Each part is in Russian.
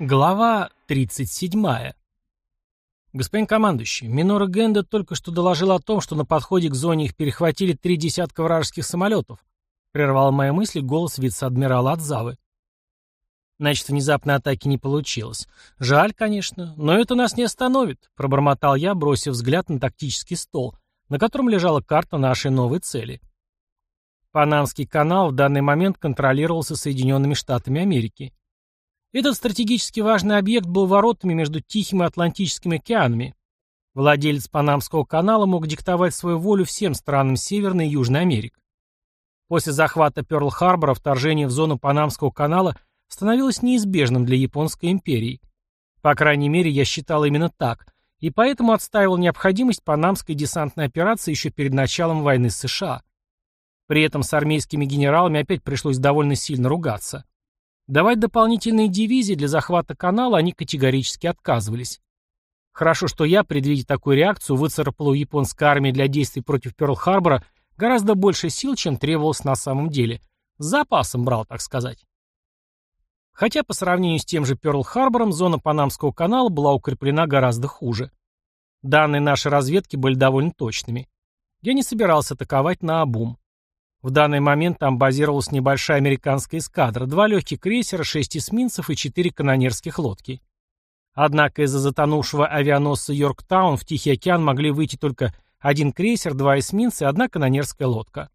Глава 37. Господин командующий, Минора Генда только что доложил о том, что на подходе к зоне их перехватили три десятка вражеских самолетов. Прервал мои мысли голос вице-адмирала Адзавы. Значит, внезапной атаки не получилось. Жаль, конечно, но это нас не остановит, пробормотал я, бросив взгляд на тактический стол, на котором лежала карта нашей новой цели. Панамский канал в данный момент контролировался Соединенными Штатами Америки. Этот стратегически важный объект был воротами между Тихим и Атлантическим океанами. Владелец Панамского канала мог диктовать свою волю всем странам Северной и Южной Америки. После захвата Пёрл-Харбора вторжение в зону Панамского канала становилось неизбежным для Японской империи. По крайней мере, я считал именно так, и поэтому отстаивал необходимость панамской десантной операции еще перед началом войны с США. При этом с армейскими генералами опять пришлось довольно сильно ругаться. Давать дополнительные дивизии для захвата канала они категорически отказывались. Хорошо, что я, предвидя такую реакцию, выцарапал у японской армии для действий против Пёрл-Харбора гораздо больше сил, чем требовалось на самом деле. С запасом брал, так сказать. Хотя по сравнению с тем же Пёрл-Харбором зона Панамского канала была укреплена гораздо хуже. Данные нашей разведки были довольно точными. Я не собирался атаковать на обум. В данный момент там базировалась небольшая американская эскадра, два легких крейсера, шесть эсминцев и четыре канонерских лодки. Однако из-за затонувшего авианосца Йорктаун в Тихий океан могли выйти только один крейсер, два эсминца и одна канонерская лодка.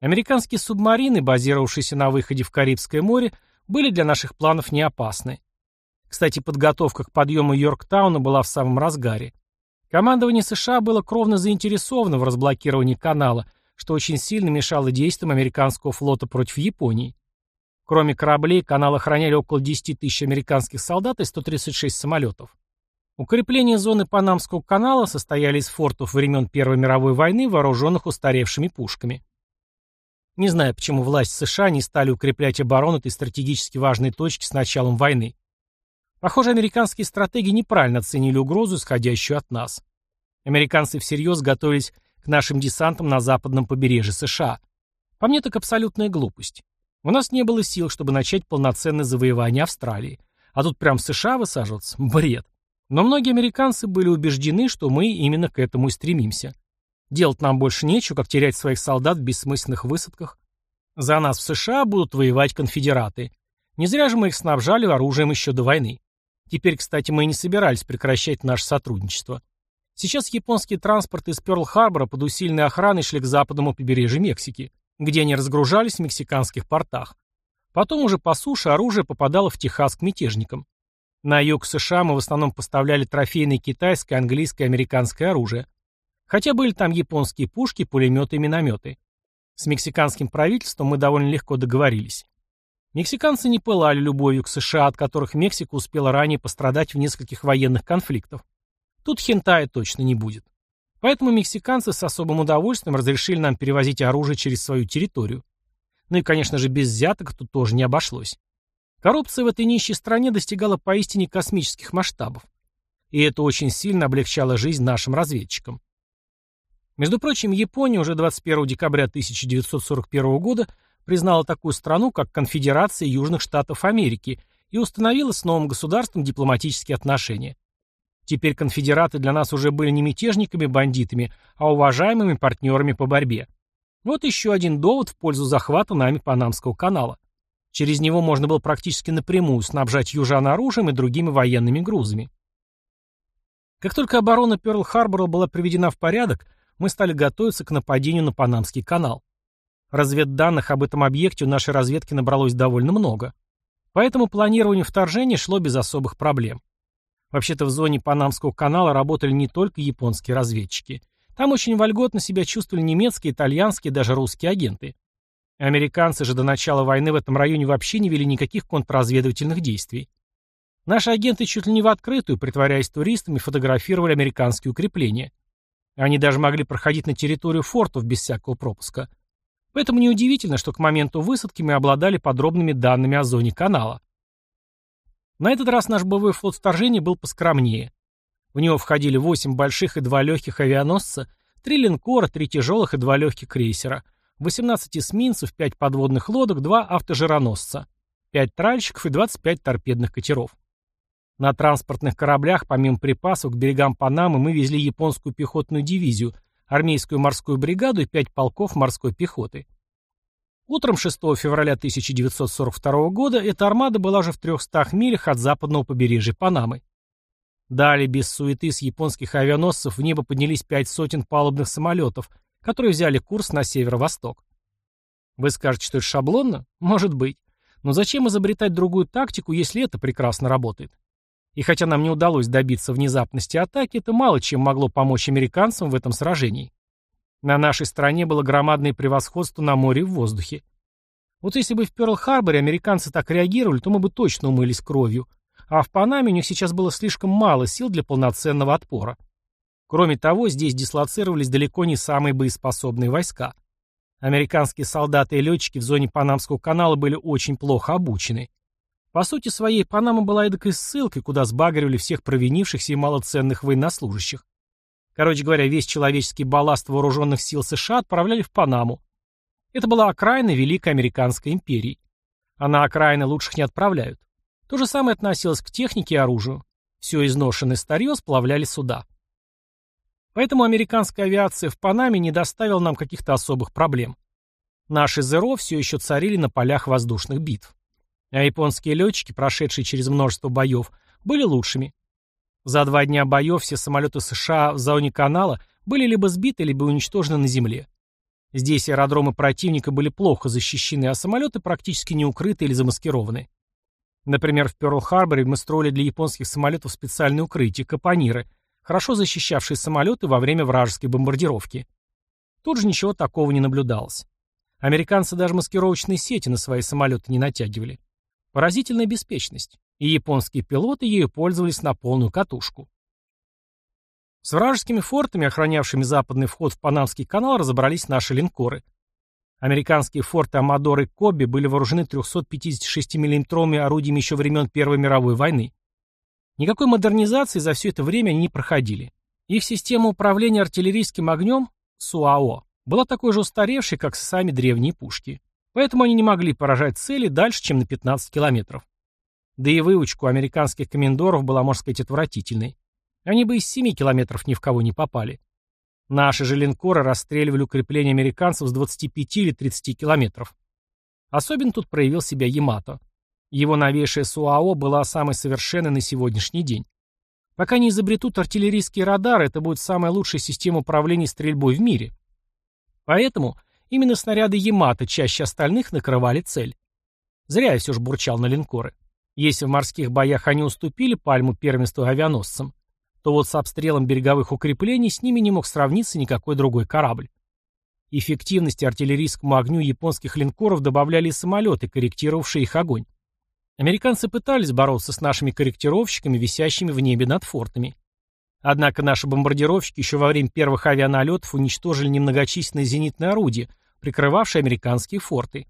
Американские субмарины, базировавшиеся на выходе в Карибское море, были для наших планов не опасны. Кстати, подготовка к подъему Йорктауна была в самом разгаре. Командование США было кровно заинтересовано в разблокировании канала – что очень сильно мешало действиям американского флота против Японии. Кроме кораблей, канал охраняли около 10 тысяч американских солдат и 136 самолетов. Укрепления зоны Панамского канала состояли из фортов времен Первой мировой войны, вооруженных устаревшими пушками. Не знаю, почему власть США не стали укреплять оборону этой стратегически важной точки с началом войны. Похоже, американские стратеги неправильно оценили угрозу, исходящую от нас. Американцы всерьез готовились к нашим десантам на западном побережье США. По мне так абсолютная глупость. У нас не было сил, чтобы начать полноценное завоевание Австралии. А тут прям в США высаживаться? Бред. Но многие американцы были убеждены, что мы именно к этому и стремимся. Делать нам больше нечего, как терять своих солдат в бессмысленных высадках. За нас в США будут воевать конфедераты. Не зря же мы их снабжали оружием еще до войны. Теперь, кстати, мы и не собирались прекращать наше сотрудничество. Сейчас японские транспорты из Пёрл-Харбора под усиленной охраной шли к западному побережью Мексики, где они разгружались в мексиканских портах. Потом уже по суше оружие попадало в Техас к мятежникам. На юг США мы в основном поставляли трофейное китайское, английское и американское оружие. Хотя были там японские пушки, пулеметы и минометы. С мексиканским правительством мы довольно легко договорились. Мексиканцы не пылали любовью к США, от которых Мексика успела ранее пострадать в нескольких военных конфликтах. Тут хентая точно не будет. Поэтому мексиканцы с особым удовольствием разрешили нам перевозить оружие через свою территорию. Ну и, конечно же, без взяток тут тоже не обошлось. Коррупция в этой нищей стране достигала поистине космических масштабов. И это очень сильно облегчало жизнь нашим разведчикам. Между прочим, Япония уже 21 декабря 1941 года признала такую страну, как Конфедерация Южных Штатов Америки и установила с новым государством дипломатические отношения. Теперь конфедераты для нас уже были не мятежниками-бандитами, а уважаемыми партнерами по борьбе. Вот еще один довод в пользу захвата нами Панамского канала. Через него можно было практически напрямую снабжать южан оружием и другими военными грузами. Как только оборона Пёрл-Харбора была приведена в порядок, мы стали готовиться к нападению на Панамский канал. Разведданных об этом объекте у нашей разведки набралось довольно много. Поэтому планирование вторжения шло без особых проблем. Вообще-то в зоне Панамского канала работали не только японские разведчики. Там очень вольготно себя чувствовали немецкие, итальянские, даже русские агенты. Американцы же до начала войны в этом районе вообще не вели никаких контрразведывательных действий. Наши агенты чуть ли не в открытую, притворяясь туристами, фотографировали американские укрепления. Они даже могли проходить на территорию фортов без всякого пропуска. Поэтому неудивительно, что к моменту высадки мы обладали подробными данными о зоне канала. На этот раз наш боевой флот вторжения был поскромнее. В него входили 8 больших и 2 легких авианосца, 3 линкора, 3 тяжелых и 2 легких крейсера, 18 эсминцев, 5 подводных лодок, 2 автожироносца, 5 тральщиков и 25 торпедных катеров. На транспортных кораблях, помимо припасов, к берегам Панамы мы везли японскую пехотную дивизию, армейскую морскую бригаду и пять полков морской пехоты. Утром 6 февраля 1942 года эта армада была уже в 300 милях от западного побережья Панамы. Далее, без суеты с японских авианосцев, в небо поднялись пять сотен палубных самолетов, которые взяли курс на северо-восток. Вы скажете, что это шаблонно? Может быть. Но зачем изобретать другую тактику, если это прекрасно работает? И хотя нам не удалось добиться внезапности атаки, это мало чем могло помочь американцам в этом сражении. На нашей стороне было громадное превосходство на море и в воздухе. Вот если бы в Пёрл-Харборе американцы так реагировали, то мы бы точно умылись кровью. А в Панаме у них сейчас было слишком мало сил для полноценного отпора. Кроме того, здесь дислоцировались далеко не самые боеспособные войска. Американские солдаты и летчики в зоне Панамского канала были очень плохо обучены. По сути своей, Панама была эдакой ссылкой, куда сбагривали всех провинившихся и малоценных военнослужащих. Короче говоря, весь человеческий балласт вооруженных сил США отправляли в Панаму. Это была окраина Великой Американской империи. А на окраины лучших не отправляют. То же самое относилось к технике и оружию. Все изношенное старье сплавляли сюда. Поэтому американская авиация в Панаме не доставила нам каких-то особых проблем. Наши ЗРО все еще царили на полях воздушных битв. А японские летчики, прошедшие через множество боев, были лучшими. За два дня боев все самолеты США в зоне канала были либо сбиты, либо уничтожены на земле. Здесь аэродромы противника были плохо защищены, а самолеты практически не укрыты или замаскированы. Например, в Пёрл-Харборе мы строили для японских самолетов специальные укрытия, капониры, хорошо защищавшие самолеты во время вражеской бомбардировки. Тут же ничего такого не наблюдалось. Американцы даже маскировочные сети на свои самолеты не натягивали. Поразительная беспечность, и японские пилоты ею пользовались на полную катушку. С вражескими фортами, охранявшими западный вход в Панамский канал, разобрались наши линкоры. Американские форты Амадор и Кобби были вооружены 356 миллиметровыми орудиями еще времен Первой мировой войны. Никакой модернизации за все это время они не проходили. Их система управления артиллерийским огнем, СУАО, была такой же устаревшей, как сами древние пушки. Поэтому они не могли поражать цели дальше, чем на 15 километров. Да и выучка у американских комендоров была, можно сказать, отвратительной. Они бы из 7 километров ни в кого не попали. Наши же линкоры расстреливали укрепления американцев с 25 или 30 километров. Особенно тут проявил себя Ямато. Его новейшая СУАО была самой совершенной на сегодняшний день. Пока не изобретут артиллерийские радары, это будет самая лучшая система управления стрельбой в мире. Поэтому Именно снаряды Ямато чаще остальных накрывали цель. Зря я все же бурчал на линкоры. Если в морских боях они уступили пальму первенству авианосцам, то вот с обстрелом береговых укреплений с ними не мог сравниться никакой другой корабль. Эффективности артиллерийскому огню японских линкоров добавляли и самолеты, корректировавшие их огонь. Американцы пытались бороться с нашими корректировщиками, висящими в небе над фортами. Однако наши бомбардировщики еще во время первых авианалетов уничтожили немногочисленные зенитные орудия, прикрывавшие американские форты.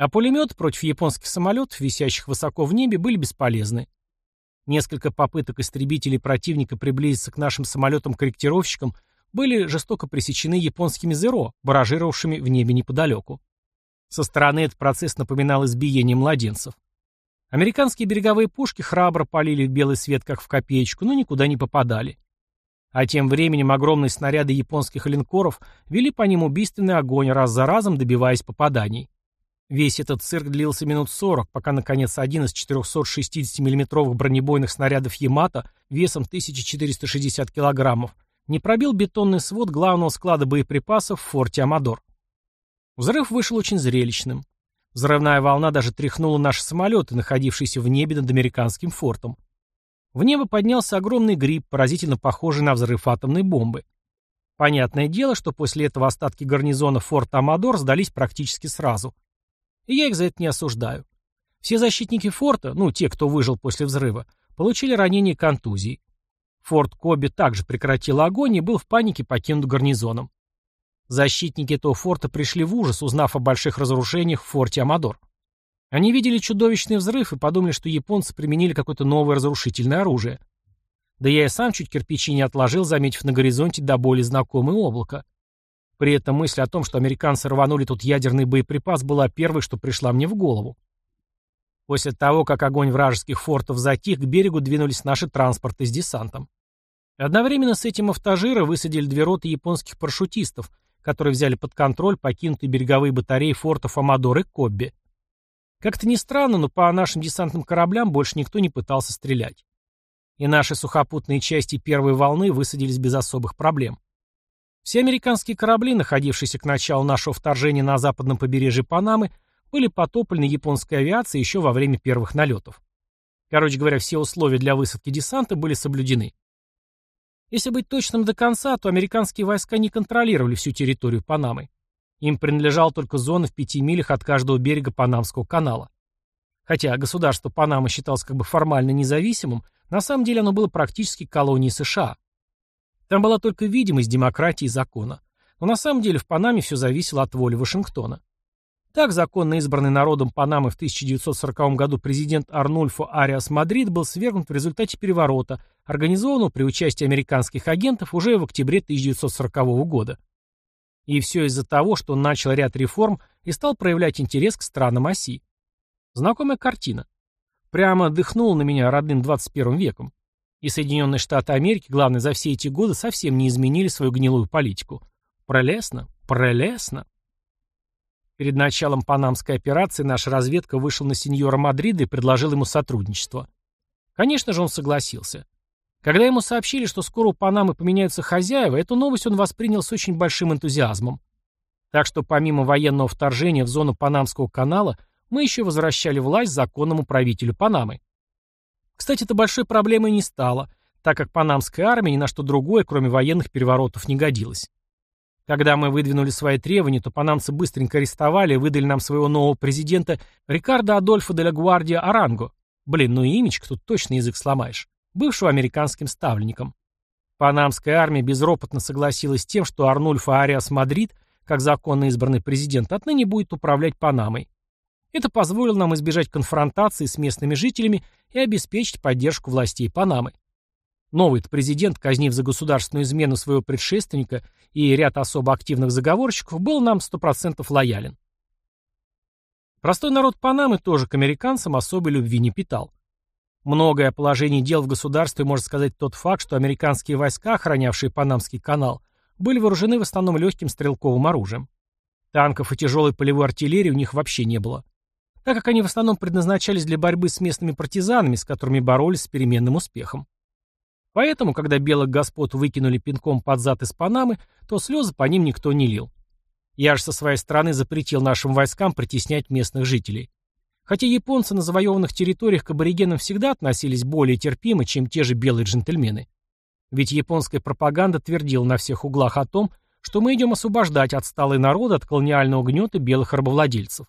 А пулеметы против японских самолетов, висящих высоко в небе, были бесполезны. Несколько попыток истребителей противника приблизиться к нашим самолетам-корректировщикам были жестоко пресечены японскими «Зеро», баражировавшими в небе неподалеку. Со стороны этот процесс напоминал избиение младенцев. Американские береговые пушки храбро полили в белый свет, как в копеечку, но никуда не попадали. А тем временем огромные снаряды японских линкоров вели по ним убийственный огонь, раз за разом добиваясь попаданий. Весь этот цирк длился минут 40, пока, наконец, один из 460 миллиметровых бронебойных снарядов «Ямато» весом 1460 килограммов не пробил бетонный свод главного склада боеприпасов в форте Амадор. Взрыв вышел очень зрелищным. Взрывная волна даже тряхнула наши самолеты, находившиеся в небе над американским фортом. В небо поднялся огромный гриб, поразительно похожий на взрыв атомной бомбы. Понятное дело, что после этого остатки гарнизона форта Амадор сдались практически сразу. И я их за это не осуждаю. Все защитники форта, ну, те, кто выжил после взрыва, получили ранения и контузии. Форт Коби также прекратил огонь и был в панике покинут гарнизоном. Защитники этого форта пришли в ужас, узнав о больших разрушениях в форте Амадор. Они видели чудовищный взрыв и подумали, что японцы применили какое-то новое разрушительное оружие. Да я и сам чуть кирпичи не отложил, заметив на горизонте до боли знакомое облако. При этом мысль о том, что американцы рванули тут ядерный боеприпас, была первой, что пришла мне в голову. После того, как огонь вражеских фортов затих, к берегу двинулись наши транспорты с десантом. Одновременно с этим автожира высадили две роты японских парашютистов, которые взяли под контроль покинутые береговые батареи фортов Амадор и Кобби. Как-то не странно, но по нашим десантным кораблям больше никто не пытался стрелять. И наши сухопутные части первой волны высадились без особых проблем. Все американские корабли, находившиеся к началу нашего вторжения на западном побережье Панамы, были потоплены японской авиацией еще во время первых налетов. Короче говоря, все условия для высадки десанта были соблюдены. Если быть точным до конца, то американские войска не контролировали всю территорию Панамы. Им принадлежала только зона в пяти милях от каждого берега Панамского канала. Хотя государство Панама считалось как бы формально независимым, на самом деле оно было практически колонией США. Там была только видимость демократии и закона. Но на самом деле в Панаме все зависело от воли Вашингтона. Так, законно избранный народом Панамы в 1940 году президент Арнульфо Ариас Мадрид был свергнут в результате переворота, организованного при участии американских агентов уже в октябре 1940 года. И все из-за того, что он начал ряд реформ и стал проявлять интерес к странам оси. Знакомая картина. Прямо дыхнула на меня родным 21 веком. И Соединенные Штаты Америки, главное, за все эти годы совсем не изменили свою гнилую политику. Прелестно, прелестно. Перед началом панамской операции наша разведка вышла на сеньора Мадрида и предложил ему сотрудничество. Конечно же, он согласился. Когда ему сообщили, что скоро у Панамы поменяются хозяева, эту новость он воспринял с очень большим энтузиазмом. Так что помимо военного вторжения в зону Панамского канала, мы еще возвращали власть законному правителю Панамы. Кстати, это большой проблемой не стало, так как панамская армия ни на что другое, кроме военных переворотов, не годилась. Когда мы выдвинули свои требования, то панамцы быстренько арестовали и выдали нам своего нового президента Рикардо Адольфо де ла Гвардия Аранго. Блин, ну и имечко тут точно язык сломаешь. Бывшего американским ставленником. Панамская армия безропотно согласилась с тем, что Арнульфо Ариас Мадрид, как законно избранный президент, отныне будет управлять Панамой. Это позволило нам избежать конфронтации с местными жителями и обеспечить поддержку властей Панамы. Новый президент, казнив за государственную измену своего предшественника и ряд особо активных заговорщиков, был нам 100% лоялен. Простой народ Панамы тоже к американцам особой любви не питал. Многое о положении дел в государстве может сказать тот факт, что американские войска, охранявшие Панамский канал, были вооружены в основном легким стрелковым оружием. Танков и тяжелой полевой артиллерии у них вообще не было, так как они в основном предназначались для борьбы с местными партизанами, с которыми боролись с переменным успехом. Поэтому, когда белых господ выкинули пинком под зад из Панамы, то слезы по ним никто не лил. Я же со своей стороны запретил нашим войскам притеснять местных жителей. Хотя японцы на завоеванных территориях к аборигенам всегда относились более терпимо, чем те же белые джентльмены. Ведь японская пропаганда твердила на всех углах о том, что мы идем освобождать отсталый народ от колониального гнета белых рабовладельцев.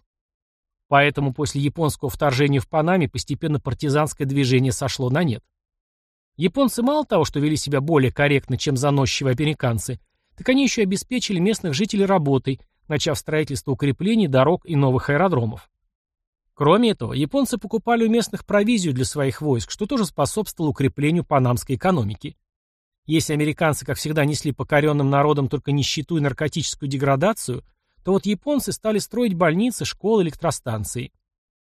Поэтому после японского вторжения в Панаме постепенно партизанское движение сошло на нет. Японцы мало того, что вели себя более корректно, чем заносчивые американцы, так они еще обеспечили местных жителей работой, начав строительство укреплений, дорог и новых аэродромов. Кроме этого, японцы покупали у местных провизию для своих войск, что тоже способствовало укреплению панамской экономики. Если американцы, как всегда, несли покоренным народам только нищету и наркотическую деградацию, то вот японцы стали строить больницы, школы, электростанции.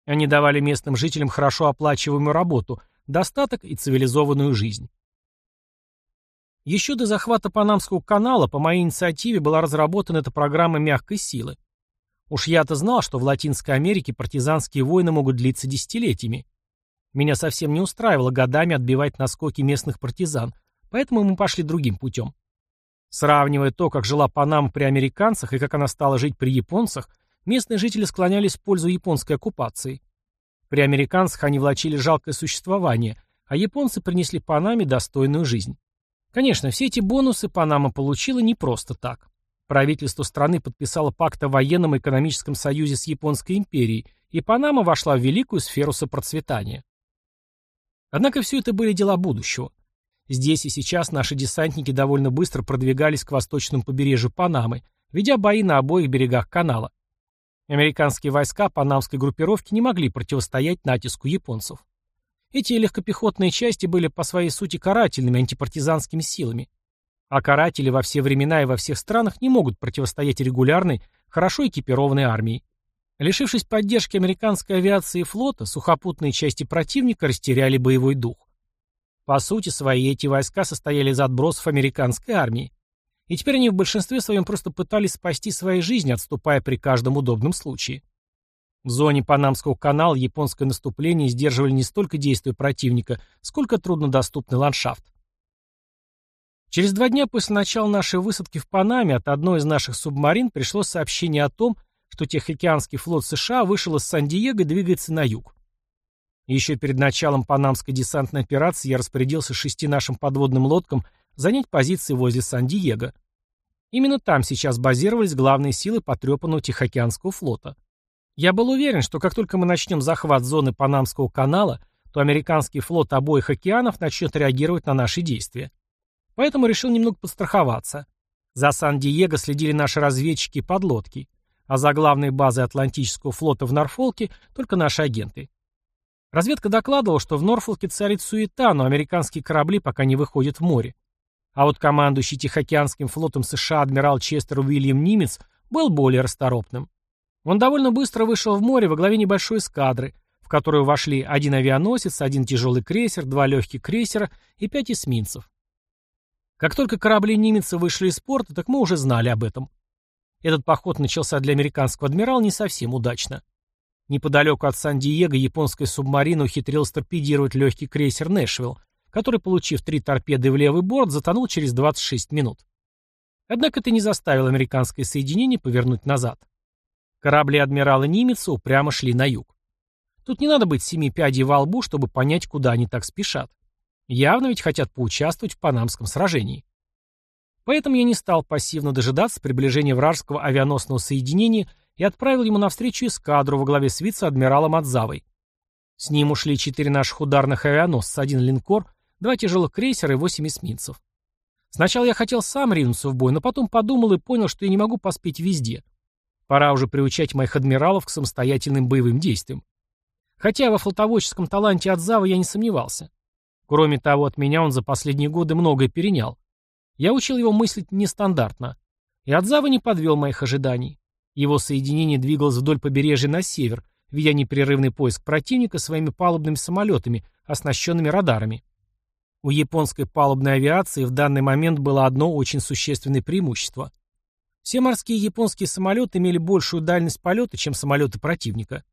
Они давали местным жителям хорошо оплачиваемую работу, достаток и цивилизованную жизнь. Еще до захвата Панамского канала по моей инициативе была разработана эта программа мягкой силы. Уж я-то знал, что в Латинской Америке партизанские войны могут длиться десятилетиями. Меня совсем не устраивало годами отбивать наскоки местных партизан, поэтому мы пошли другим путем. Сравнивая то, как жила Панама при американцах и как она стала жить при японцах, местные жители склонялись в пользу японской оккупации. При американцах они влачили жалкое существование, а японцы принесли Панаме достойную жизнь. Конечно, все эти бонусы Панама получила не просто так. Правительство страны подписало пакт о военном и экономическом союзе с Японской империей, и Панама вошла в великую сферу сопроцветания. Однако все это были дела будущего. Здесь и сейчас наши десантники довольно быстро продвигались к восточному побережью Панамы, ведя бои на обоих берегах канала. Американские войска панамской группировки не могли противостоять натиску японцев. Эти легкопехотные части были по своей сути карательными антипартизанскими силами. А каратели во все времена и во всех странах не могут противостоять регулярной, хорошо экипированной армии. Лишившись поддержки американской авиации и флота, сухопутные части противника растеряли боевой дух. По сути своей эти войска состояли из отбросов американской армии. И теперь они в большинстве своем просто пытались спасти свои жизни, отступая при каждом удобном случае. В зоне Панамского канала японское наступление сдерживали не столько действия противника, сколько труднодоступный ландшафт. Через два дня после начала нашей высадки в Панаме от одной из наших субмарин пришло сообщение о том, что Тихоокеанский флот США вышел из Сан-Диего и двигается на юг. Еще перед началом Панамской десантной операции я распорядился шести нашим подводным лодкам занять позиции возле Сан-Диего. Именно там сейчас базировались главные силы потрепанного Тихоокеанского флота. Я был уверен, что как только мы начнем захват зоны Панамского канала, то американский флот обоих океанов начнет реагировать на наши действия. Поэтому решил немного подстраховаться. За Сан-Диего следили наши разведчики и подлодки, а за главной базой Атлантического флота в Норфолке только наши агенты. Разведка докладывала, что в Норфолке царит суета, но американские корабли пока не выходят в море. А вот командующий Тихоокеанским флотом США адмирал Честер Уильям Нимец был более расторопным. Он довольно быстро вышел в море во главе небольшой эскадры, в которую вошли один авианосец, один тяжелый крейсер, два легких крейсера и пять эсминцев. Как только корабли немеца вышли из порта, так мы уже знали об этом. Этот поход начался для американского адмирала не совсем удачно. Неподалеку от Сан-Диего японская субмарина ухитрилась торпедировать легкий крейсер «Нэшвилл», который, получив три торпеды в левый борт, затонул через 26 минут. Однако это не заставило американское соединение повернуть назад. Корабли адмирала Нимеца упрямо шли на юг. Тут не надо быть семи пядей во лбу, чтобы понять, куда они так спешат. Явно ведь хотят поучаствовать в Панамском сражении. Поэтому я не стал пассивно дожидаться приближения вражеского авианосного соединения и отправил ему навстречу эскадру во главе с вице-адмиралом Адзавой. С ним ушли четыре наших ударных авианосца, один линкор, два тяжелых крейсера и восемь эсминцев. Сначала я хотел сам ринуться в бой, но потом подумал и понял, что я не могу поспеть везде. Пора уже приучать моих адмиралов к самостоятельным боевым действиям. Хотя во флотоводческом таланте Адзавы я не сомневался. Кроме того, от меня он за последние годы многое перенял. Я учил его мыслить нестандартно. И Адзава не подвел моих ожиданий. Его соединение двигалось вдоль побережья на север, ведя непрерывный поиск противника своими палубными самолетами, оснащенными радарами. У японской палубной авиации в данный момент было одно очень существенное преимущество. Все морские японские самолеты имели большую дальность полета, чем самолеты противника.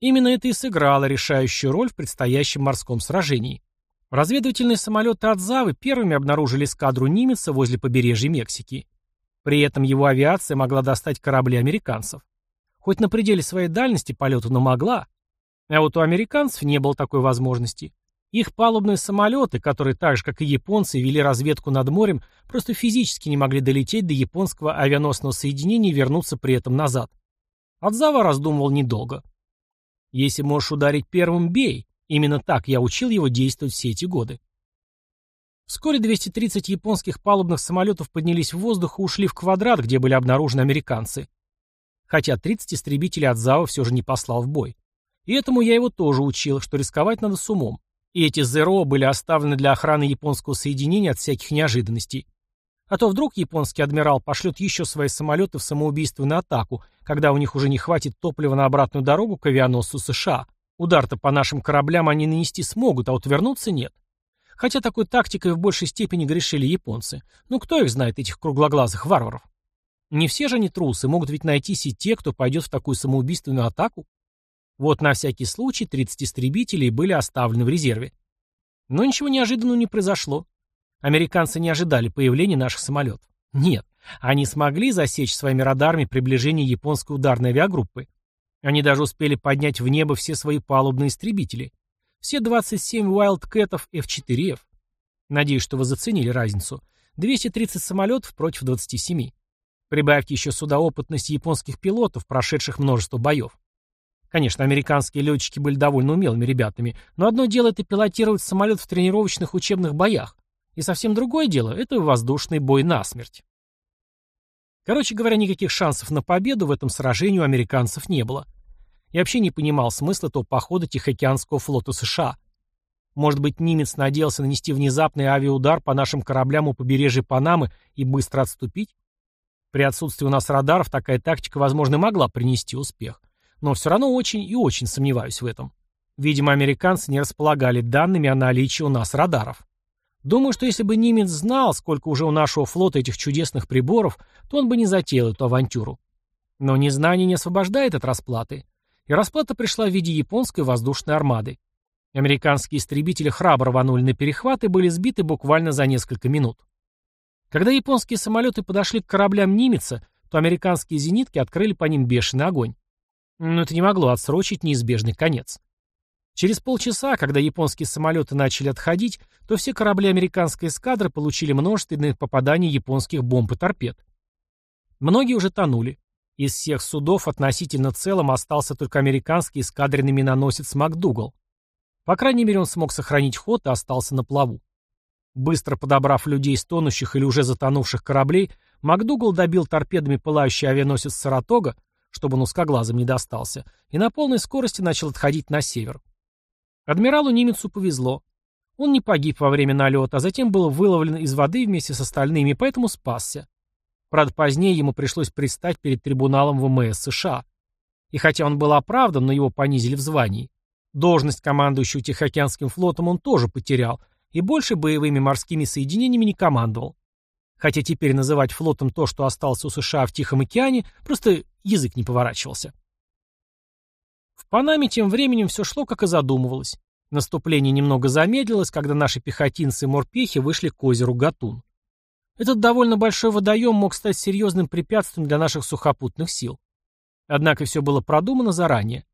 Именно это и сыграло решающую роль в предстоящем морском сражении. Разведывательные самолеты Адзавы первыми обнаружили эскадру Нимеца возле побережья Мексики. При этом его авиация могла достать корабли американцев. Хоть на пределе своей дальности полета, но могла. А вот у американцев не было такой возможности. Их палубные самолеты, которые так же, как и японцы, вели разведку над морем, просто физически не могли долететь до японского авианосного соединения и вернуться при этом назад. Адзава раздумывал недолго. «Если можешь ударить первым, бей», Именно так я учил его действовать все эти годы. Вскоре 230 японских палубных самолетов поднялись в воздух и ушли в квадрат, где были обнаружены американцы. Хотя 30 истребителей от ЗАО все же не послал в бой. И этому я его тоже учил, что рисковать надо с умом. И эти ЗРО были оставлены для охраны японского соединения от всяких неожиданностей. А то вдруг японский адмирал пошлет еще свои самолеты в самоубийственную атаку, когда у них уже не хватит топлива на обратную дорогу к авианосцу США. Удар-то по нашим кораблям они нанести смогут, а вот вернуться нет. Хотя такой тактикой в большей степени грешили японцы. Ну кто их знает, этих круглоглазых варваров? Не все же они трусы, могут ведь найтись и те, кто пойдет в такую самоубийственную атаку. Вот на всякий случай 30 истребителей были оставлены в резерве. Но ничего неожиданного не произошло. Американцы не ожидали появления наших самолетов. Нет, они смогли засечь своими радарами приближение японской ударной авиагруппы. Они даже успели поднять в небо все свои палубные истребители. Все 27 Wildcat F-4F. Надеюсь, что вы заценили разницу. 230 самолетов против 27. Прибавьте еще сюда опытность японских пилотов, прошедших множество боев. Конечно, американские летчики были довольно умелыми ребятами, но одно дело это пилотировать самолет в тренировочных учебных боях, и совсем другое дело — это воздушный бой насмерть. Короче говоря, никаких шансов на победу в этом сражении у американцев не было. Я вообще не понимал смысла того похода Тихоокеанского флота США. Может быть, немец надеялся нанести внезапный авиаудар по нашим кораблям у побережья Панамы и быстро отступить? При отсутствии у нас радаров такая тактика, возможно, могла принести успех. Но все равно очень и очень сомневаюсь в этом. Видимо, американцы не располагали данными о наличии у нас радаров. Думаю, что если бы немец знал, сколько уже у нашего флота этих чудесных приборов, то он бы не затеял эту авантюру. Но незнание не освобождает от расплаты. И расплата пришла в виде японской воздушной армады. Американские истребители храбро рванули на перехват и были сбиты буквально за несколько минут. Когда японские самолеты подошли к кораблям Нимеца, то американские зенитки открыли по ним бешеный огонь. Но это не могло отсрочить неизбежный конец. Через полчаса, когда японские самолеты начали отходить, то все корабли американской эскадры получили множественные попадания японских бомб и торпед. Многие уже тонули. Из всех судов относительно целым остался только американский эскадренный миноносец МакДугал. По крайней мере, он смог сохранить ход и остался на плаву. Быстро подобрав людей с тонущих или уже затонувших кораблей, МакДугал добил торпедами пылающий авианосец «Саратога», чтобы он узкоглазом не достался, и на полной скорости начал отходить на север. Адмиралу Нимецу повезло. Он не погиб во время налета, а затем был выловлен из воды вместе с остальными, поэтому спасся. Правда, позднее ему пришлось предстать перед трибуналом ВМС США. И хотя он был оправдан, но его понизили в звании. Должность командующего Тихоокеанским флотом он тоже потерял, и больше боевыми морскими соединениями не командовал. Хотя теперь называть флотом то, что осталось у США в Тихом океане, просто язык не поворачивался. В Панаме тем временем все шло, как и задумывалось. Наступление немного замедлилось, когда наши пехотинцы и морпехи вышли к озеру Гатун. Этот довольно большой водоем мог стать серьезным препятствием для наших сухопутных сил. Однако все было продумано заранее.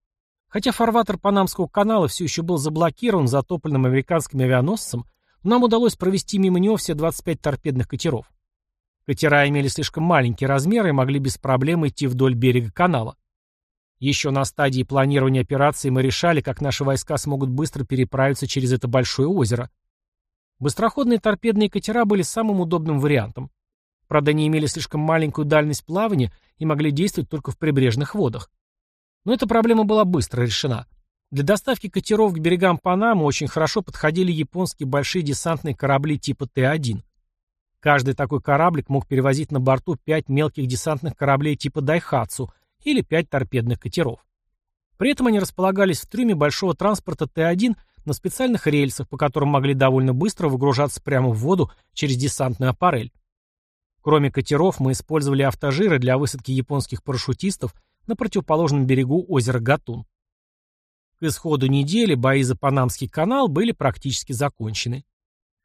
Хотя фарватер Панамского канала все еще был заблокирован затопленным американским авианосцем, нам удалось провести мимо него все 25 торпедных катеров. Катера имели слишком маленькие размеры и могли без проблем идти вдоль берега канала. Еще на стадии планирования операции мы решали, как наши войска смогут быстро переправиться через это большое озеро. Быстроходные торпедные катера были самым удобным вариантом. Правда, они имели слишком маленькую дальность плавания и могли действовать только в прибрежных водах. Но эта проблема была быстро решена. Для доставки катеров к берегам Панамы очень хорошо подходили японские большие десантные корабли типа Т-1. Каждый такой кораблик мог перевозить на борту пять мелких десантных кораблей типа Дайхатсу или пять торпедных катеров. При этом они располагались в трюме большого транспорта Т-1 на специальных рельсах, по которым могли довольно быстро выгружаться прямо в воду через десантную аппарель. Кроме катеров, мы использовали автожиры для высадки японских парашютистов на противоположном берегу озера Гатун. К исходу недели бои за Панамский канал были практически закончены.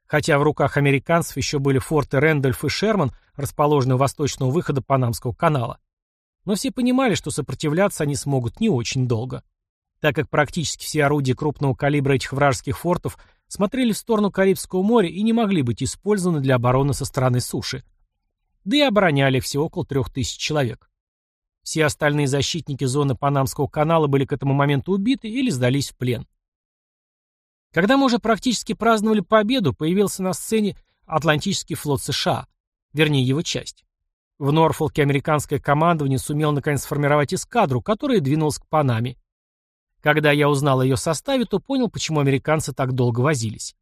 Хотя в руках американцев еще были форты Рэндольф и Шерман, расположенные у восточного выхода Панамского канала. Но все понимали, что сопротивляться они смогут не очень долго, так как практически все орудия крупного калибра этих вражеских фортов смотрели в сторону Карибского моря и не могли быть использованы для обороны со стороны суши. Да и обороняли все около трех тысяч человек. Все остальные защитники зоны Панамского канала были к этому моменту убиты или сдались в плен. Когда мы уже практически праздновали победу, появился на сцене Атлантический флот США, вернее его часть. В Норфолке американское командование сумело наконец сформировать эскадру, которая двинулась к Панаме. Когда я узнал о ее составе, то понял, почему американцы так долго возились.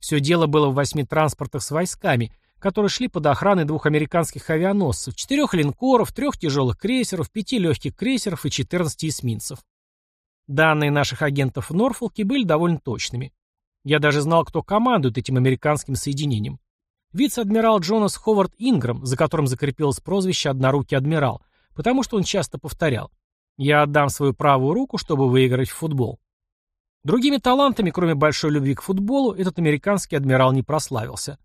Все дело было в восьми транспортах с войсками, которые шли под охраной двух американских авианосцев, четырех линкоров, трех тяжелых крейсеров, пяти легких крейсеров и 14 эсминцев. Данные наших агентов в Норфолке были довольно точными. Я даже знал, кто командует этим американским соединением. Вице-адмирал Джонас Ховард Инграм, за которым закрепилось прозвище «Однорукий адмирал», потому что он часто повторял «Я отдам свою правую руку, чтобы выиграть в футбол». Другими талантами, кроме большой любви к футболу, этот американский адмирал не прославился.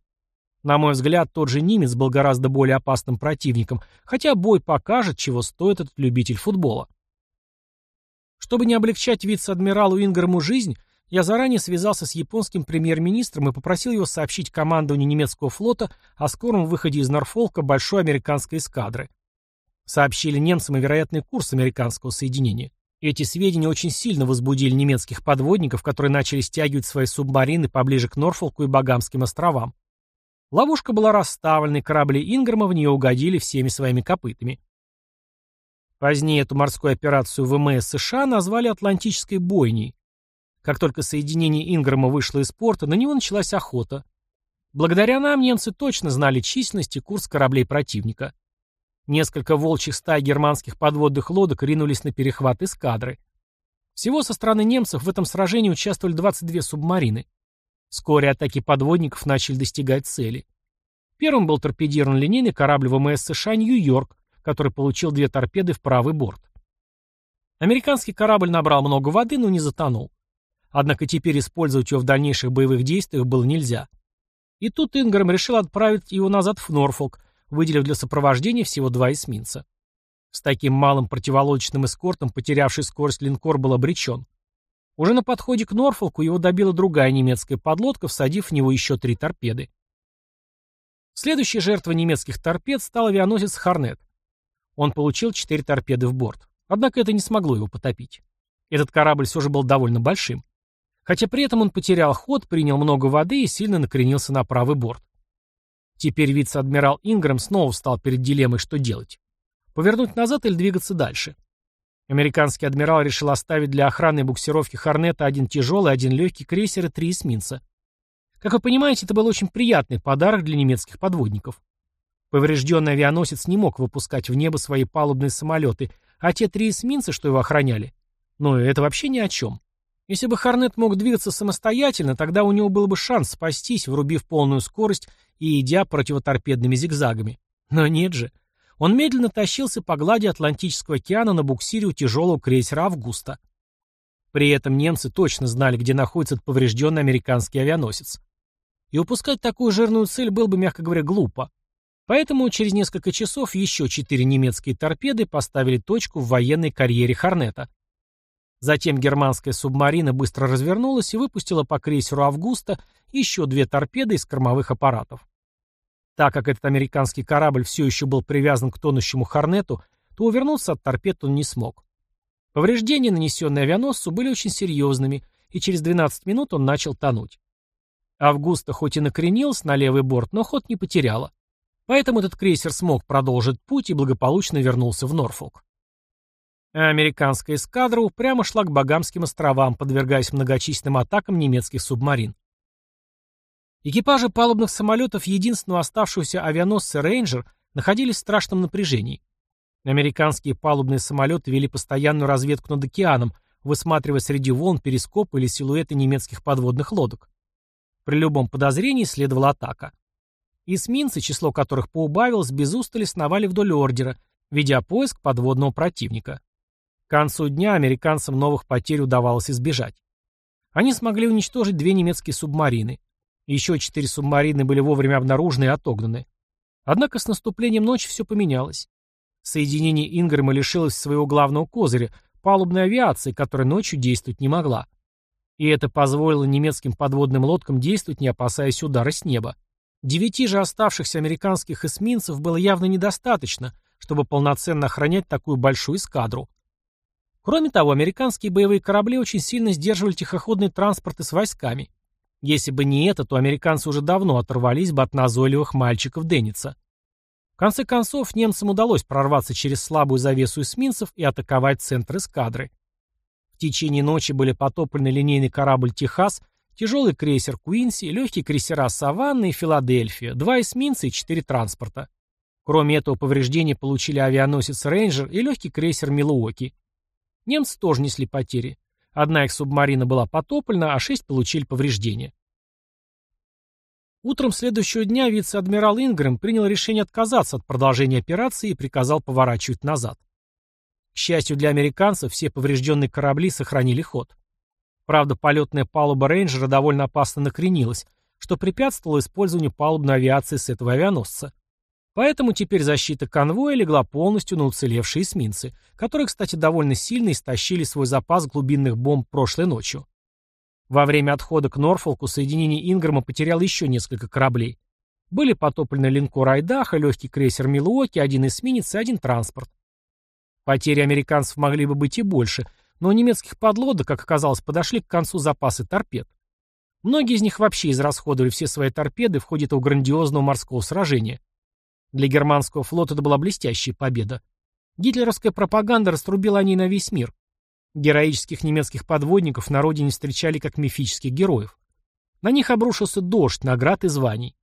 На мой взгляд, тот же немец был гораздо более опасным противником, хотя бой покажет, чего стоит этот любитель футбола. Чтобы не облегчать вице-адмиралу Инграму жизнь, я заранее связался с японским премьер-министром и попросил его сообщить командованию немецкого флота о скором выходе из Норфолка большой американской эскадры. Сообщили немцам о вероятный курс американского соединения. Эти сведения очень сильно возбудили немецких подводников, которые начали стягивать свои субмарины поближе к Норфолку и Багамским островам. Ловушка была расставлена, и корабли Инграма в нее угодили всеми своими копытами. Позднее эту морскую операцию ВМС США назвали Атлантической бойней. Как только соединение Инграма вышло из порта, на него началась охота. Благодаря нам немцы точно знали численность и курс кораблей противника. Несколько волчьих стай германских подводных лодок ринулись на перехват эскадры. Всего со стороны немцев в этом сражении участвовали 22 субмарины. Вскоре атаки подводников начали достигать цели. Первым был торпедирован линейный корабль ВМС США «Нью-Йорк», который получил две торпеды в правый борт. Американский корабль набрал много воды, но не затонул. Однако теперь использовать его в дальнейших боевых действиях было нельзя. И тут Ингрэм решил отправить его назад в Норфолк, выделив для сопровождения всего два эсминца. С таким малым противолодочным эскортом потерявший скорость линкор был обречен. Уже на подходе к Норфолку его добила другая немецкая подлодка, всадив в него еще три торпеды. Следующей жертвой немецких торпед стал авианосец «Хорнет». Он получил четыре торпеды в борт. Однако это не смогло его потопить. Этот корабль все же был довольно большим. Хотя при этом он потерял ход, принял много воды и сильно накренился на правый борт. Теперь вице-адмирал Ингрэм снова встал перед дилеммой, что делать. Повернуть назад или двигаться дальше? Американский адмирал решил оставить для охраны буксировки Хорнета один тяжелый, один легкий крейсер и три эсминца. Как вы понимаете, это был очень приятный подарок для немецких подводников. Поврежденный авианосец не мог выпускать в небо свои палубные самолеты, а те три эсминца, что его охраняли, ну это вообще ни о чем. Если бы Хорнет мог двигаться самостоятельно, тогда у него был бы шанс спастись, врубив полную скорость и идя противоторпедными зигзагами. Но нет же. Он медленно тащился по глади Атлантического океана на буксире у тяжелого крейсера «Августа». При этом немцы точно знали, где находится поврежденный американский авианосец. И упускать такую жирную цель было бы, мягко говоря, глупо. Поэтому через несколько часов еще четыре немецкие торпеды поставили точку в военной карьере Хорнета. Затем германская субмарина быстро развернулась и выпустила по крейсеру «Августа» еще две торпеды из кормовых аппаратов. Так как этот американский корабль все еще был привязан к тонущему Хорнету, то увернуться от торпед он не смог. Повреждения, нанесенные авианосцу, были очень серьезными, и через 12 минут он начал тонуть. Августа хоть и накренилась на левый борт, но ход не потеряла. Поэтому этот крейсер смог продолжить путь и благополучно вернулся в Норфолк. А американская эскадра упрямо шла к Багамским островам, подвергаясь многочисленным атакам немецких субмарин. Экипажи палубных самолетов единственного оставшегося авианосца «Рейнджер» находились в страшном напряжении. Американские палубные самолеты вели постоянную разведку над океаном, высматривая среди волн перископы или силуэты немецких подводных лодок. При любом подозрении следовала атака. Эсминцы, число которых поубавилось, без устали сновали вдоль ордера, ведя поиск подводного противника. Концу дня американцам новых потерь удавалось избежать. Они смогли уничтожить две немецкие субмарины. Еще четыре субмарины были вовремя обнаружены и отогнаны. Однако с наступлением ночи все поменялось. Соединение Ингрэма лишилось своего главного козыря – палубной авиации, которая ночью действовать не могла. И это позволило немецким подводным лодкам действовать, не опасаясь удара с неба. Девяти же оставшихся американских эсминцев было явно недостаточно, чтобы полноценно охранять такую большую эскадру. Кроме того, американские боевые корабли очень сильно сдерживали тихоходные транспорты с войсками. Если бы не это, то американцы уже давно оторвались бы от назойливых мальчиков Денниса. В конце концов, немцам удалось прорваться через слабую завесу эсминцев и атаковать центр эскадры. В течение ночи были потоплены линейный корабль «Техас», тяжелый крейсер «Куинси», легкие крейсера «Саванна» и «Филадельфия», два эсминца и четыре транспорта. Кроме этого, повреждения получили авианосец «Рейнджер» и легкий крейсер «Милуоки». Немцы тоже несли потери. Одна их субмарина была потоплена, а шесть получили повреждения. Утром следующего дня вице-адмирал Ингрэм принял решение отказаться от продолжения операции и приказал поворачивать назад. К счастью для американцев, все поврежденные корабли сохранили ход. Правда, полетная палуба рейнджера довольно опасно накренилась, что препятствовало использованию палубной авиации с этого авианосца. Поэтому теперь защита конвоя легла полностью на уцелевшие эсминцы, которые, кстати, довольно сильно истощили свой запас глубинных бомб прошлой ночью. Во время отхода к Норфолку соединение Ингрэма потеряло еще несколько кораблей. Были потоплены линкор Айдаха, легкий крейсер Милуоки, один эсминец и один транспорт. Потери американцев могли бы быть и больше, но у немецких подлодок, как оказалось, подошли к концу запасы торпед. Многие из них вообще израсходовали все свои торпеды в ходе этого грандиозного морского сражения. Для германского флота это была блестящая победа. Гитлеровская пропаганда раструбила о ней на весь мир. Героических немецких подводников на родине встречали как мифических героев. На них обрушился дождь наград и званий.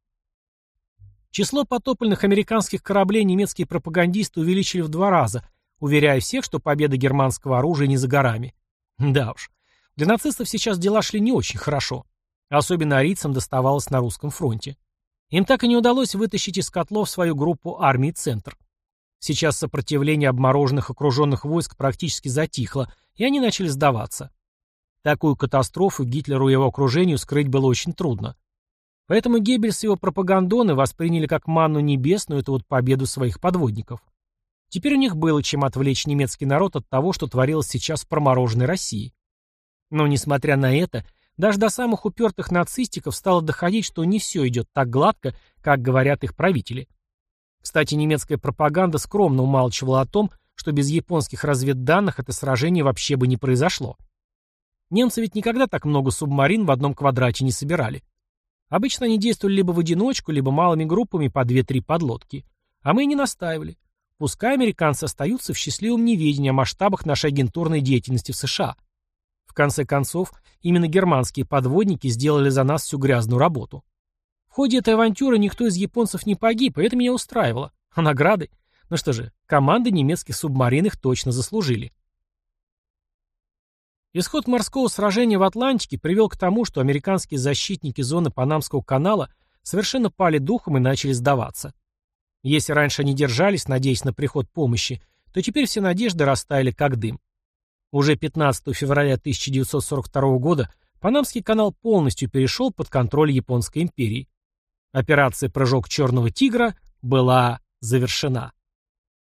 Число потопленных американских кораблей немецкие пропагандисты увеличили в два раза, уверяя всех, что победа германского оружия не за горами. Да уж, для нацистов сейчас дела шли не очень хорошо. Особенно арийцам доставалось на русском фронте. Им так и не удалось вытащить из котлов свою группу армии «Центр». Сейчас сопротивление обмороженных окруженных войск практически затихло, и они начали сдаваться. Такую катастрофу Гитлеру и его окружению скрыть было очень трудно. Поэтому Геббельс и его пропагандоны восприняли как манну небесную эту вот победу своих подводников. Теперь у них было чем отвлечь немецкий народ от того, что творилось сейчас в промороженной России. Но, несмотря на это, даже до самых упертых нацистиков стало доходить, что не все идет так гладко, как говорят их правители. Кстати, немецкая пропаганда скромно умалчивала о том, что без японских разведданных это сражение вообще бы не произошло. Немцы ведь никогда так много субмарин в одном квадрате не собирали. Обычно они действовали либо в одиночку, либо малыми группами по 2-3 подлодки. А мы и не настаивали. Пускай американцы остаются в счастливом неведении о масштабах нашей агентурной деятельности в США. В конце концов, именно германские подводники сделали за нас всю грязную работу. В ходе этой авантюры никто из японцев не погиб, и это меня устраивало. А награды? Ну что же, команды немецких субмарин их точно заслужили. Исход морского сражения в Атлантике привел к тому, что американские защитники зоны Панамского канала совершенно пали духом и начали сдаваться. Если раньше они держались, надеясь на приход помощи, то теперь все надежды растаяли как дым. Уже 15 февраля 1942 года Панамский канал полностью перешел под контроль Японской империи. Операция «Прыжок Черного Тигра» была завершена.